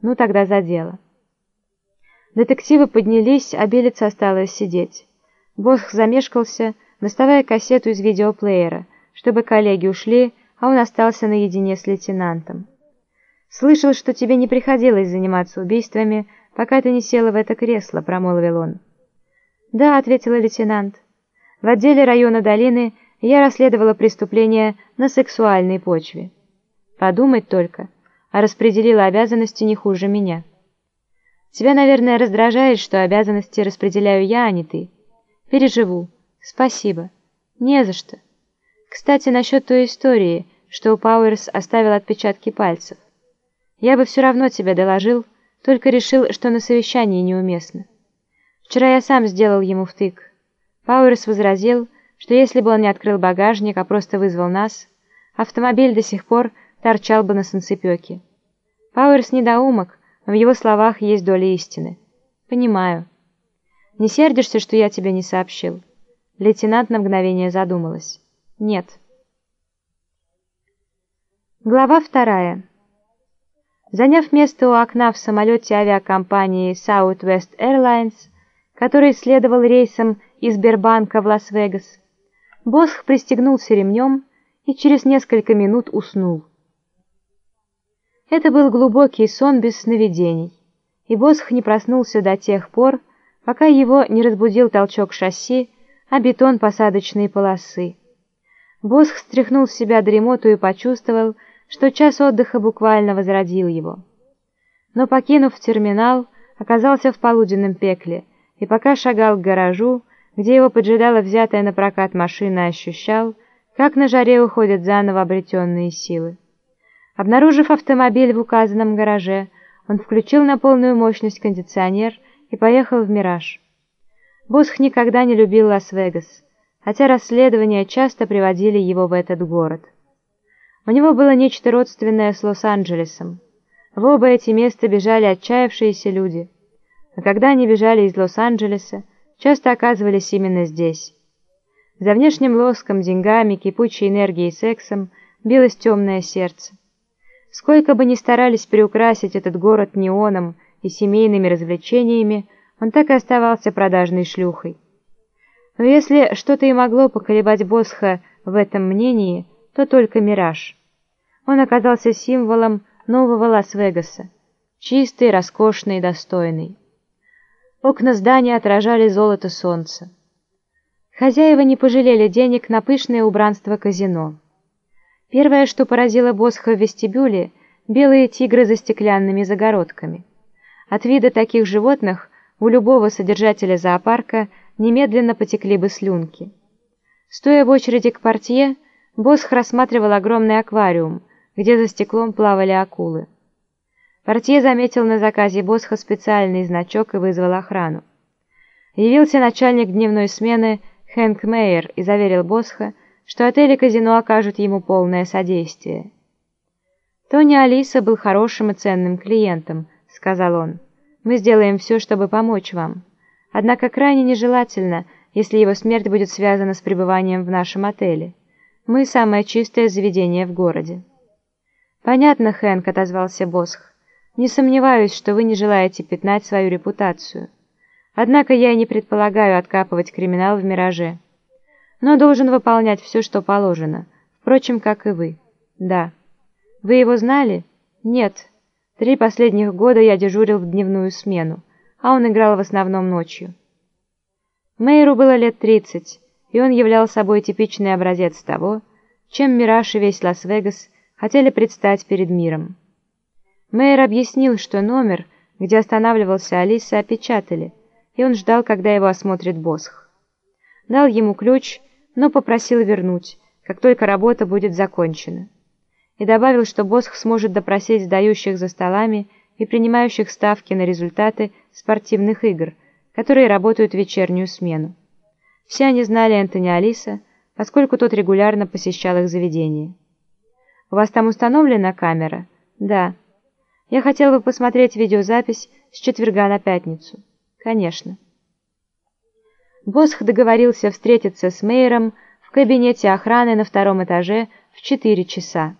Ну, тогда за дело. Детективы поднялись, а Белица осталась сидеть. Босх замешкался, доставая кассету из видеоплеера, чтобы коллеги ушли, а он остался наедине с лейтенантом. «Слышал, что тебе не приходилось заниматься убийствами, пока ты не села в это кресло», — промолвил он. «Да», — ответила лейтенант. «В отделе района долины я расследовала преступление на сексуальной почве. Подумать только, а распределила обязанности не хуже меня. Тебя, наверное, раздражает, что обязанности распределяю я, а не ты. Переживу. Спасибо. Не за что. Кстати, насчет той истории, что Пауэрс оставил отпечатки пальцев. Я бы все равно тебя доложил, только решил, что на совещании неуместно. Вчера я сам сделал ему втык. Пауэрс возразил, что если бы он не открыл багажник, а просто вызвал нас, автомобиль до сих пор торчал бы на санцепёке. Пауэрс недоумок, но в его словах есть доля истины. Понимаю. Не сердишься, что я тебе не сообщил? Лейтенант на мгновение задумалась. Нет. Глава вторая. Заняв место у окна в самолете авиакомпании Southwest Airlines, который следовал рейсом из Бербанка в Лас-Вегас, Босх пристегнулся ремнем и через несколько минут уснул. Это был глубокий сон без сновидений, и Босх не проснулся до тех пор, пока его не разбудил толчок шасси, а бетон посадочной полосы. Босх стряхнул с себя дремоту и почувствовал, что час отдыха буквально возродил его. Но, покинув терминал, оказался в полуденном пекле, и пока шагал к гаражу, где его поджидала взятая на прокат машина, ощущал, как на жаре уходят заново обретенные силы. Обнаружив автомобиль в указанном гараже, он включил на полную мощность кондиционер и поехал в «Мираж». Босх никогда не любил Лас-Вегас, хотя расследования часто приводили его в этот город. У него было нечто родственное с Лос-Анджелесом. В оба эти места бежали отчаявшиеся люди, а когда они бежали из Лос-Анджелеса, часто оказывались именно здесь. За внешним лоском, деньгами, кипучей энергией и сексом билось темное сердце. Сколько бы ни старались приукрасить этот город неоном и семейными развлечениями, он так и оставался продажной шлюхой. Но если что-то и могло поколебать Босха в этом мнении, то только мираж. Он оказался символом нового Лас-Вегаса, чистый, роскошный, достойный. Окна здания отражали золото солнца. Хозяева не пожалели денег на пышное убранство казино. Первое, что поразило Босха в вестибюле, белые тигры за стеклянными загородками. От вида таких животных у любого содержателя зоопарка немедленно потекли бы слюнки. Стоя в очереди к портье, Босх рассматривал огромный аквариум, где за стеклом плавали акулы. Портье заметил на заказе Босха специальный значок и вызвал охрану. Явился начальник дневной смены Хэнк Мейер и заверил Босха, что отель и казино окажут ему полное содействие. «Тони Алиса был хорошим и ценным клиентом», — сказал он. «Мы сделаем все, чтобы помочь вам. Однако крайне нежелательно, если его смерть будет связана с пребыванием в нашем отеле. Мы самое чистое заведение в городе». «Понятно, Хэнк», — отозвался Босх. «Не сомневаюсь, что вы не желаете пятнать свою репутацию. Однако я и не предполагаю откапывать криминал в «Мираже» но должен выполнять все, что положено, впрочем, как и вы. Да. Вы его знали? Нет. Три последних года я дежурил в дневную смену, а он играл в основном ночью. Мейру было лет тридцать, и он являл собой типичный образец того, чем Мираж и весь Лас-Вегас хотели предстать перед миром. Мейер объяснил, что номер, где останавливался Алиса, опечатали, и он ждал, когда его осмотрит Босх. Дал ему ключ но попросил вернуть, как только работа будет закончена. И добавил, что Босх сможет допросить сдающих за столами и принимающих ставки на результаты спортивных игр, которые работают в вечернюю смену. Все они знали Энтони Алиса, поскольку тот регулярно посещал их заведение. «У вас там установлена камера?» «Да». «Я хотел бы посмотреть видеозапись с четверга на пятницу». «Конечно». Босх договорился встретиться с мэром в кабинете охраны на втором этаже в 4 часа.